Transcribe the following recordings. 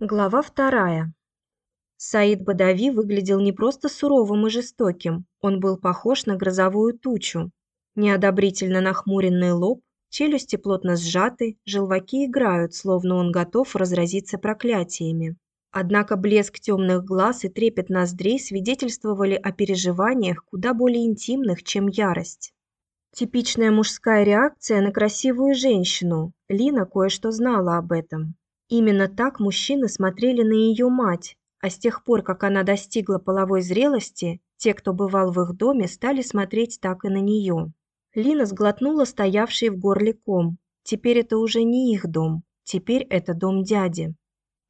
Глава вторая. Саид Бадави выглядел не просто суровым и жестоким, он был похож на грозовую тучу. Неодобрительно нахмуренный лоб, челюсти плотно сжаты, желваки играют, словно он готов разразиться проклятиями. Однако блеск темных глаз и трепет ноздрей свидетельствовали о переживаниях куда более интимных, чем ярость. Типичная мужская реакция на красивую женщину. Лина кое-что знала об этом. Именно так мужчины смотрели на ее мать, а с тех пор, как она достигла половой зрелости, те, кто бывал в их доме, стали смотреть так и на нее. Лина сглотнула стоявший в горле ком. Теперь это уже не их дом, теперь это дом дяди.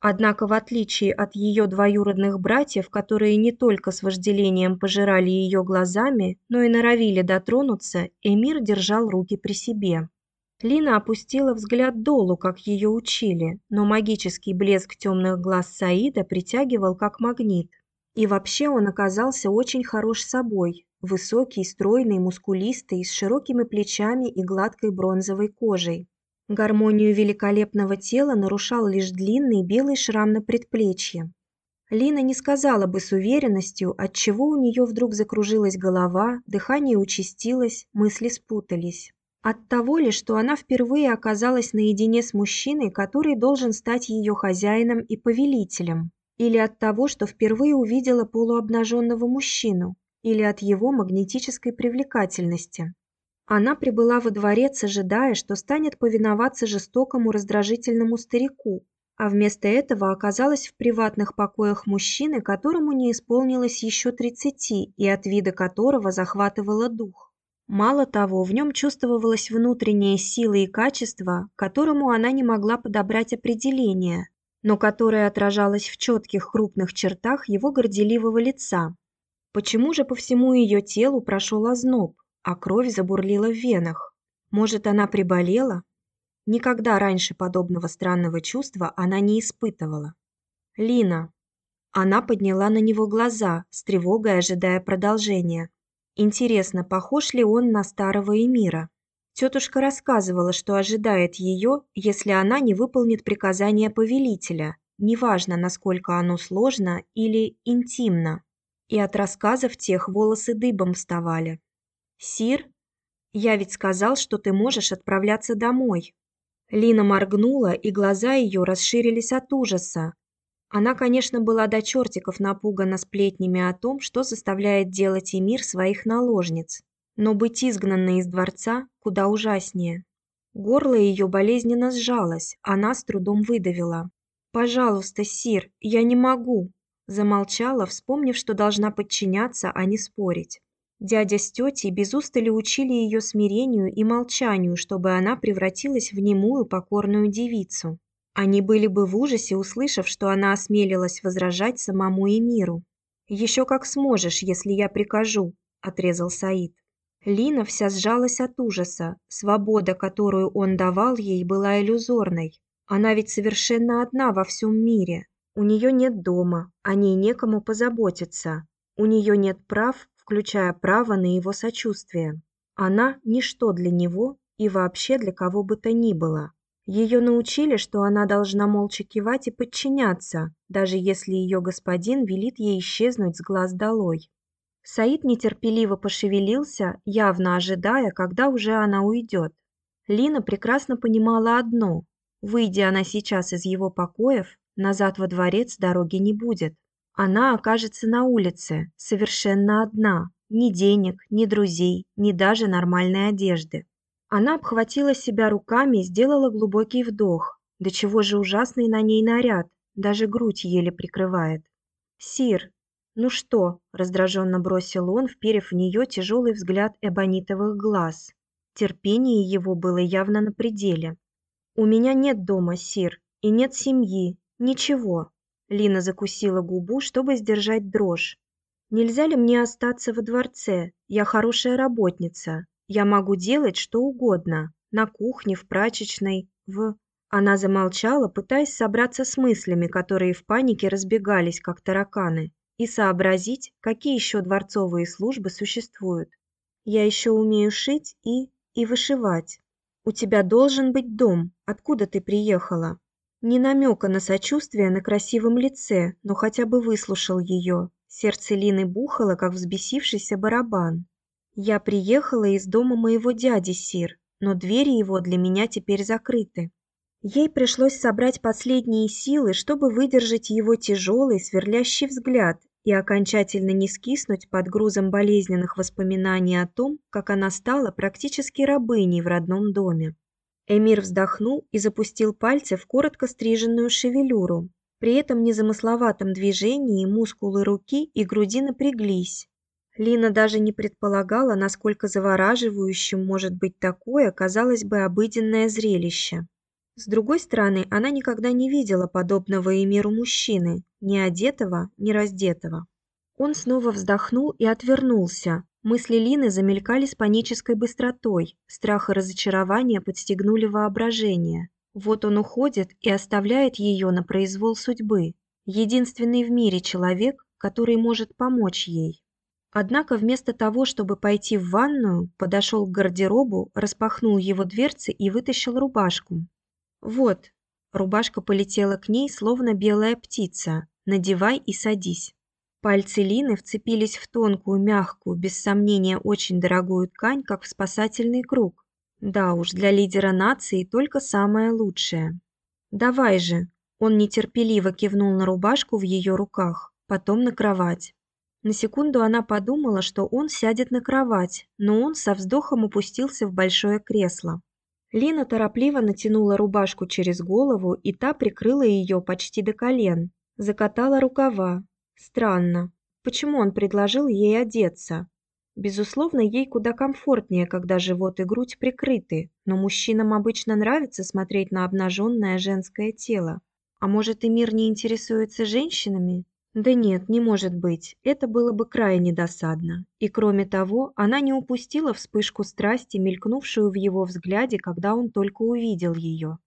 Однако, в отличие от ее двоюродных братьев, которые не только с вожделением пожирали ее глазами, но и норовили дотронуться, Эмир держал руки при себе. Лина опустила взгляд долу, как ее учили, но магический блеск темных глаз Саида притягивал как магнит. И вообще он оказался очень хорош собой. Высокий, стройный, мускулистый, с широкими плечами и гладкой бронзовой кожей. Гармонию великолепного тела нарушал лишь длинный белый шрам на предплечье. Лина не сказала бы с уверенностью, от чего у нее вдруг закружилась голова, дыхание участилось, мысли спутались. От того ли, что она впервые оказалась наедине с мужчиной, который должен стать ее хозяином и повелителем, или от того, что впервые увидела полуобнаженного мужчину, или от его магнетической привлекательности. Она прибыла во дворец, ожидая, что станет повиноваться жестокому раздражительному старику, а вместо этого оказалась в приватных покоях мужчины, которому не исполнилось еще тридцати и от вида которого захватывало дух. Мало того, в нем чувствовалась внутренняя сила и качество, которому она не могла подобрать определение, но которое отражалось в четких крупных чертах его горделивого лица. Почему же по всему ее телу прошел озноб, а кровь забурлила в венах? Может, она приболела? Никогда раньше подобного странного чувства она не испытывала. Лина. Она подняла на него глаза, с тревогой ожидая продолжения. Интересно, похож ли он на старого эмира? Тетушка рассказывала, что ожидает ее, если она не выполнит приказание повелителя, неважно, насколько оно сложно или интимно. И от рассказов тех волосы дыбом вставали. «Сир, я ведь сказал, что ты можешь отправляться домой». Лина моргнула, и глаза ее расширились от ужаса, она, конечно, была до чертиков напугана сплетнями о том, что заставляет делать Эмир своих наложниц, но быть изгнанной из дворца куда ужаснее. Горло ее болезненно сжалось, она с трудом выдавила: "Пожалуйста, сир, я не могу", замолчала, вспомнив, что должна подчиняться, а не спорить. Дядя с тетей без устали учили ее смирению и молчанию, чтобы она превратилась в немую покорную девицу. Они были бы в ужасе, услышав, что она осмелилась возражать самому Эмиру. «Еще как сможешь, если я прикажу», – отрезал Саид. Лина вся сжалась от ужаса. Свобода, которую он давал ей, была иллюзорной. Она ведь совершенно одна во всем мире. У нее нет дома, о ней некому позаботиться. У нее нет прав, включая право на его сочувствие. Она – ничто для него и вообще для кого бы то ни было. Ее научили, что она должна молча кивать и подчиняться, даже если ее господин велит ей исчезнуть с глаз долой. Саид нетерпеливо пошевелился, явно ожидая, когда уже она уйдет. Лина прекрасно понимала одно: выйдя она сейчас из его покоев, назад во дворец дороги не будет. Она окажется на улице, совершенно одна, ни денег, ни друзей, ни даже нормальной одежды. Она обхватила себя руками и сделала глубокий вдох. До чего же ужасный на ней наряд, даже грудь еле прикрывает. Сир, ну что? раздраженно бросил он, вперев в нее тяжелый взгляд эбонитовых глаз. Терпение его было явно на пределе. У меня нет дома, сир, и нет семьи, ничего. Лина закусила губу, чтобы сдержать дрожь. Нельзя ли мне остаться во дворце? Я хорошая работница. Я могу делать что угодно, на кухне, в прачечной, в Она замолчала, пытаясь собраться с мыслями, которые в панике разбегались, как тараканы, и сообразить, какие еще дворцовые службы существуют. Я еще умею шить и и вышивать. У тебя должен быть дом. Откуда ты приехала? Ни намека на сочувствие на красивом лице, но хотя бы выслушал ее. Сердце Лины бухало, как взбесившийся барабан. «Я приехала из дома моего дяди, Сир, но двери его для меня теперь закрыты». Ей пришлось собрать последние силы, чтобы выдержать его тяжелый, сверлящий взгляд и окончательно не скиснуть под грузом болезненных воспоминаний о том, как она стала практически рабыней в родном доме. Эмир вздохнул и запустил пальцы в коротко стриженную шевелюру. При этом незамысловатом движении мускулы руки и груди напряглись. Лина даже не предполагала, насколько завораживающим может быть такое, казалось бы, обыденное зрелище. С другой стороны, она никогда не видела подобного Эмиру мужчины, ни одетого, ни раздетого. Он снова вздохнул и отвернулся, Мысли Лины замелькали с панической быстротой, страх и разочарование подстегнули воображение. Вот он уходит и оставляет ее на произвол судьбы. Единственный в мире человек, который может помочь ей. Однако вместо того, чтобы пойти в ванную, подошел к гардеробу, распахнул его дверцы и вытащил рубашку. Вот, рубашка полетела к ней, словно белая птица. Надевай и садись. Пальцы Лины вцепились в тонкую, мягкую, без сомнения очень дорогую ткань, как в спасательный круг. Да уж, для лидера нации только самое лучшее. Давай же. Он нетерпеливо кивнул на рубашку в ее руках, потом на кровать. На секунду она подумала, что он сядет на кровать, но он со вздохом опустился в большое кресло. Лина торопливо натянула рубашку через голову, и та прикрыла ее почти до колен. Закатала рукава, Странно. Почему он предложил ей одеться? Безусловно, ей куда комфортнее, когда живот и грудь прикрыты, но мужчинам обычно нравится смотреть на обнаженное женское тело. А может, и мир не интересуется женщинами? Да нет, не может быть. Это было бы крайне досадно. И кроме того, она не упустила вспышку страсти, мелькнувшую в его взгляде, когда он только увидел ее.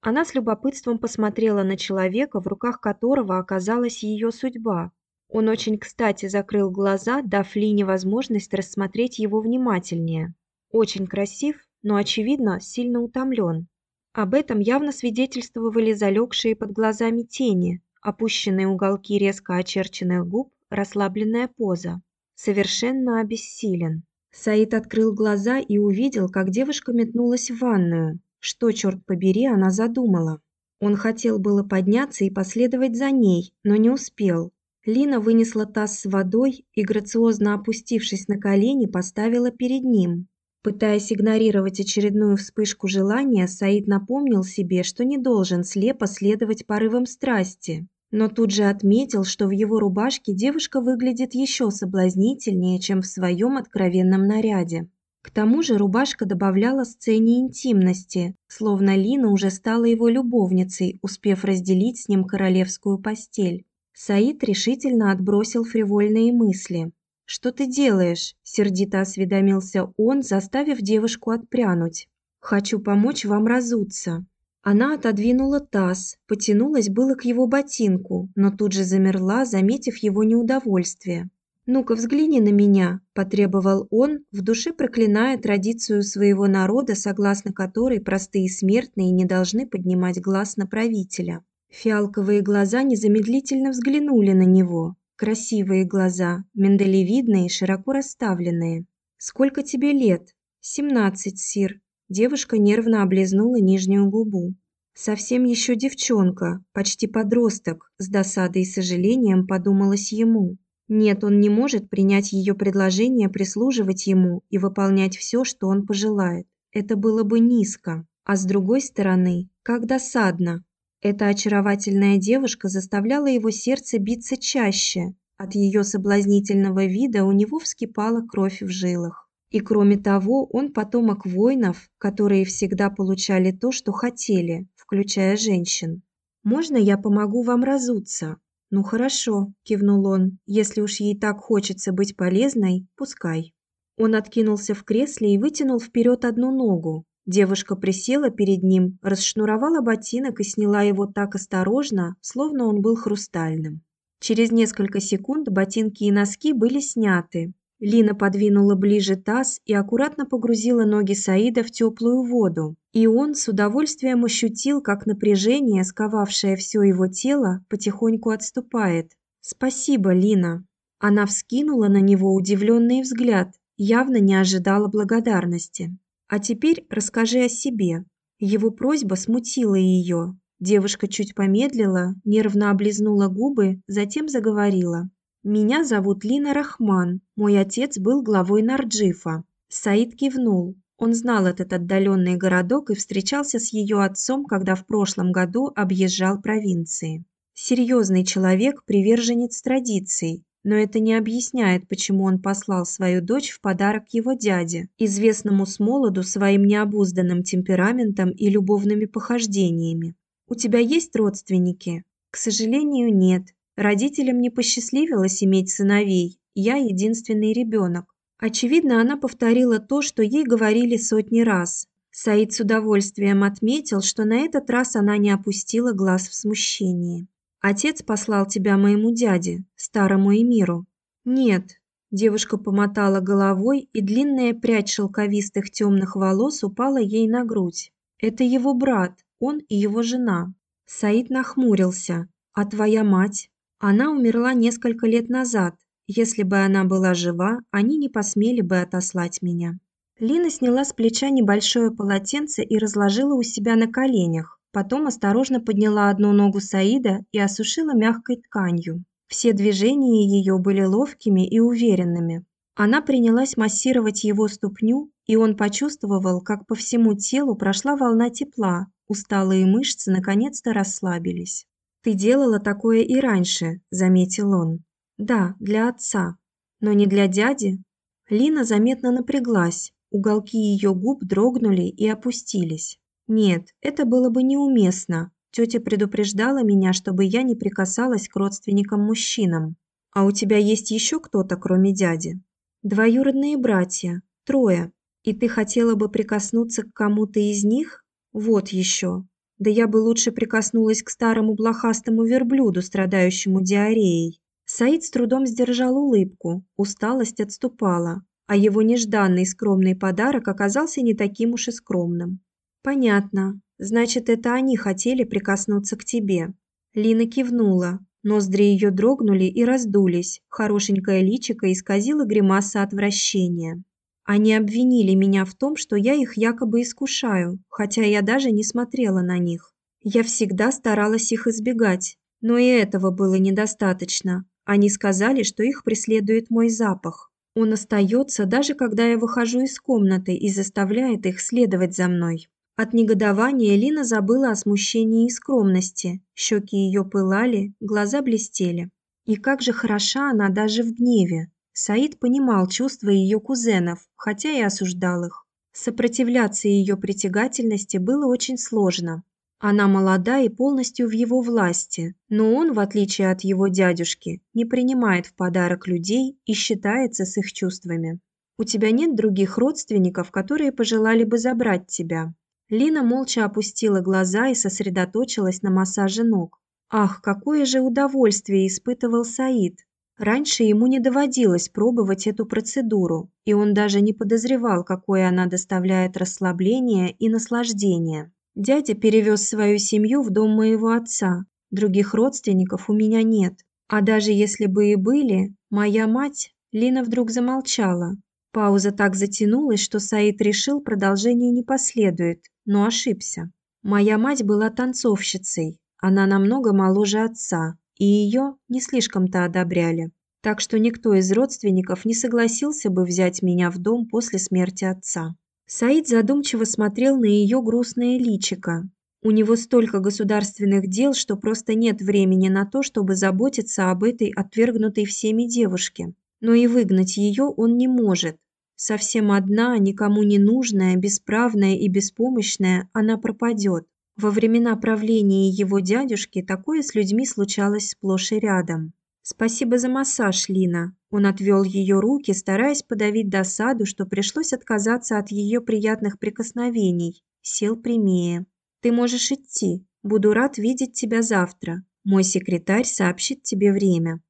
Она с любопытством посмотрела на человека, в руках которого оказалась ее судьба, он очень кстати закрыл глаза, дав Лине возможность рассмотреть его внимательнее. Очень красив, но, очевидно, сильно утомлен. Об этом явно свидетельствовали залегшие под глазами тени, опущенные уголки резко очерченных губ, расслабленная поза. Совершенно обессилен. Саид открыл глаза и увидел, как девушка метнулась в ванную. Что, черт побери, она задумала? Он хотел было подняться и последовать за ней, но не успел. Лина вынесла таз с водой и, грациозно опустившись на колени, поставила перед ним. Пытаясь игнорировать очередную вспышку желания, Саид напомнил себе, что не должен слепо следовать порывам страсти, но тут же отметил, что в его рубашке девушка выглядит еще соблазнительнее, чем в своем откровенном наряде. К тому же рубашка добавляла сцене интимности, словно Лина уже стала его любовницей, успев разделить с ним королевскую постель. Саид решительно отбросил фривольные мысли. «Что ты делаешь?» – сердито осведомился он, заставив девушку отпрянуть. «Хочу помочь вам разуться». Она отодвинула таз, потянулась было к его ботинку, но тут же замерла, заметив его неудовольствие. «Ну-ка, взгляни на меня», – потребовал он, в душе проклиная традицию своего народа, согласно которой простые смертные не должны поднимать глаз на правителя. Фиалковые глаза незамедлительно взглянули на него. Красивые глаза, миндалевидные, широко расставленные. «Сколько тебе лет?» «Семнадцать, сир». Девушка нервно облизнула нижнюю губу. Совсем еще девчонка, почти подросток, с досадой и сожалением подумалось ему. Нет, он не может принять ее предложение прислуживать ему и выполнять все, что он пожелает. Это было бы низко. А с другой стороны, как досадно, эта очаровательная девушка заставляла его сердце биться чаще. От ее соблазнительного вида у него вскипала кровь в жилах. И кроме того, он потомок воинов, которые всегда получали то, что хотели, включая женщин. Можно я помогу вам разуться? Ну хорошо, кивнул он. Если уж ей так хочется быть полезной, пускай. Он откинулся в кресле и вытянул вперед одну ногу, Девушка присела перед ним, расшнуровала ботинок и сняла его так осторожно, словно он был хрустальным. Через несколько секунд ботинки и носки были сняты. Лина подвинула ближе таз и аккуратно погрузила ноги Саида в теплую воду. И он с удовольствием ощутил, как напряжение, сковавшее все его тело, потихоньку отступает. «Спасибо, Лина». Она вскинула на него удивленный взгляд, явно не ожидала благодарности. «А теперь расскажи о себе». Его просьба смутила ее. Девушка чуть помедлила, нервно облизнула губы, затем заговорила. «Меня зовут Лина Рахман. Мой отец был главой Нарджифа». Саид кивнул. Он знал этот отдаленный городок и встречался с ее отцом, когда в прошлом году объезжал провинции. Серьезный человек, приверженец традиций, но это не объясняет, почему он послал свою дочь в подарок его дяде, известному с молоду своим необузданным темпераментом и любовными похождениями. У тебя есть родственники? К сожалению, нет. Родителям не посчастливилось иметь сыновей. Я единственный ребенок. Очевидно, она повторила то, что ей говорили сотни раз. Саид с удовольствием отметил, что на этот раз она не опустила глаз в смущении. Отец послал тебя моему дяде, старому эмиру. Нет. Девушка помотала головой, и длинная прядь шелковистых темных волос упала ей на грудь. Это его брат, он и его жена. Саид нахмурился. А твоя мать? Она умерла несколько лет назад. Если бы она была жива, они не посмели бы отослать меня. Лина сняла с плеча небольшое полотенце и разложила у себя на коленях. Потом осторожно подняла одну ногу Саида и осушила мягкой тканью. Все движения ее были ловкими и уверенными. Она принялась массировать его ступню, и он почувствовал, как по всему телу прошла волна тепла, усталые мышцы наконец-то расслабились. «Ты делала такое и раньше», – заметил он. «Да, для отца. Но не для дяди?» Лина заметно напряглась, уголки ее губ дрогнули и опустились. Нет, это было бы неуместно. Тетя предупреждала меня, чтобы я не прикасалась к родственникам-мужчинам. А у тебя есть еще кто-то, кроме дяди? Двоюродные братья, трое. И ты хотела бы прикоснуться к кому-то из них? Вот еще. Да я бы лучше прикоснулась к старому блохастому верблюду, страдающему диареей. Саид с трудом сдержал улыбку, усталость отступала, а его нежданный скромный подарок оказался не таким уж и скромным. Понятно. Значит, это они хотели прикоснуться к тебе. Лина кивнула. Ноздри ее дрогнули и раздулись. Хорошенькое личико исказило гримаса отвращения. Они обвинили меня в том, что я их якобы искушаю, хотя я даже не смотрела на них. Я всегда старалась их избегать, но и этого было недостаточно. Они сказали, что их преследует мой запах. Он остается даже когда я выхожу из комнаты и заставляет их следовать за мной. От негодования Лина забыла о смущении и скромности. Щеки ее пылали, глаза блестели. И как же хороша она даже в гневе. Саид понимал чувства ее кузенов, хотя и осуждал их. Сопротивляться ее притягательности было очень сложно. Она молода и полностью в его власти, но он, в отличие от его дядюшки, не принимает в подарок людей и считается с их чувствами. У тебя нет других родственников, которые пожелали бы забрать тебя. Лина молча опустила глаза и сосредоточилась на массаже ног. Ах, какое же удовольствие испытывал Саид. Раньше ему не доводилось пробовать эту процедуру, и он даже не подозревал, какое она доставляет расслабление и наслаждение. Дядя перевез свою семью в дом моего отца. Других родственников у меня нет. А даже если бы и были, моя мать, Лина вдруг замолчала. Пауза так затянулась, что Саид решил, продолжение не последует, но ошибся. Моя мать была танцовщицей. Она намного моложе отца, и ее не слишком-то одобряли. Так что никто из родственников не согласился бы взять меня в дом после смерти отца. Саид задумчиво смотрел на ее грустное личико. У него столько государственных дел, что просто нет времени на то, чтобы заботиться об этой отвергнутой всеми девушке. Но и выгнать ее он не может. Совсем одна, никому не нужная, бесправная и беспомощная, она пропадет. Во времена правления его дядюшки такое с людьми случалось сплошь и рядом. Спасибо за массаж, Лина. Он отвел ее руки, стараясь подавить досаду, что пришлось отказаться от ее приятных прикосновений. Сел прямее. Ты можешь идти. Буду рад видеть тебя завтра. Мой секретарь сообщит тебе время.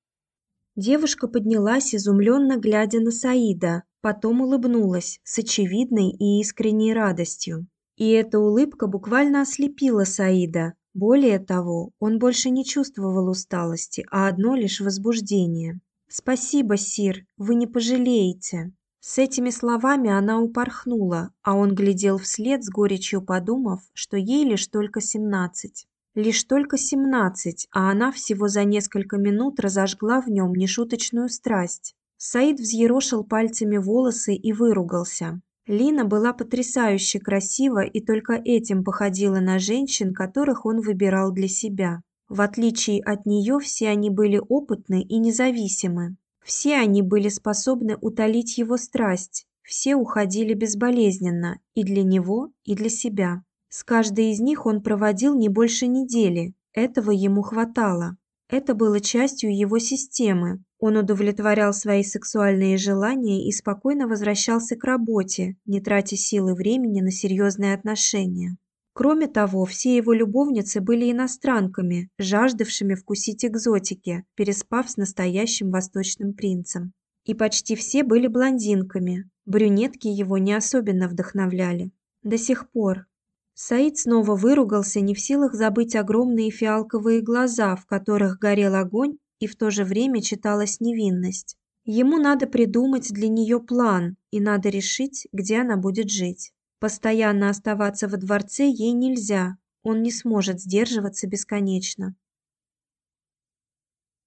Девушка поднялась, изумленно глядя на Саида, потом улыбнулась с очевидной и искренней радостью. И эта улыбка буквально ослепила Саида. Более того, он больше не чувствовал усталости, а одно лишь возбуждение. «Спасибо, Сир, вы не пожалеете». С этими словами она упорхнула, а он глядел вслед с горечью подумав, что ей лишь только семнадцать. Лишь только семнадцать, а она всего за несколько минут разожгла в нем нешуточную страсть. Саид взъерошил пальцами волосы и выругался. Лина была потрясающе красива и только этим походила на женщин, которых он выбирал для себя. В отличие от нее, все они были опытны и независимы. Все они были способны утолить его страсть, все уходили безболезненно и для него, и для себя. С каждой из них он проводил не больше недели. Этого ему хватало. Это было частью его системы. Он удовлетворял свои сексуальные желания и спокойно возвращался к работе, не тратя силы времени на серьезные отношения. Кроме того, все его любовницы были иностранками, жаждавшими вкусить экзотики, переспав с настоящим восточным принцем. И почти все были блондинками. Брюнетки его не особенно вдохновляли. До сих пор. Саид снова выругался, не в силах забыть огромные фиалковые глаза, в которых горел огонь и в то же время читалась невинность. Ему надо придумать для нее план, и надо решить, где она будет жить. Постоянно оставаться во дворце ей нельзя, он не сможет сдерживаться бесконечно.